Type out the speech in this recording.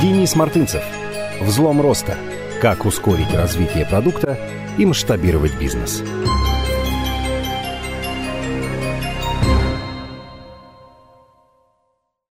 Денис Мартынцев. Взлом роста. Как ускорить развитие продукта и масштабировать бизнес.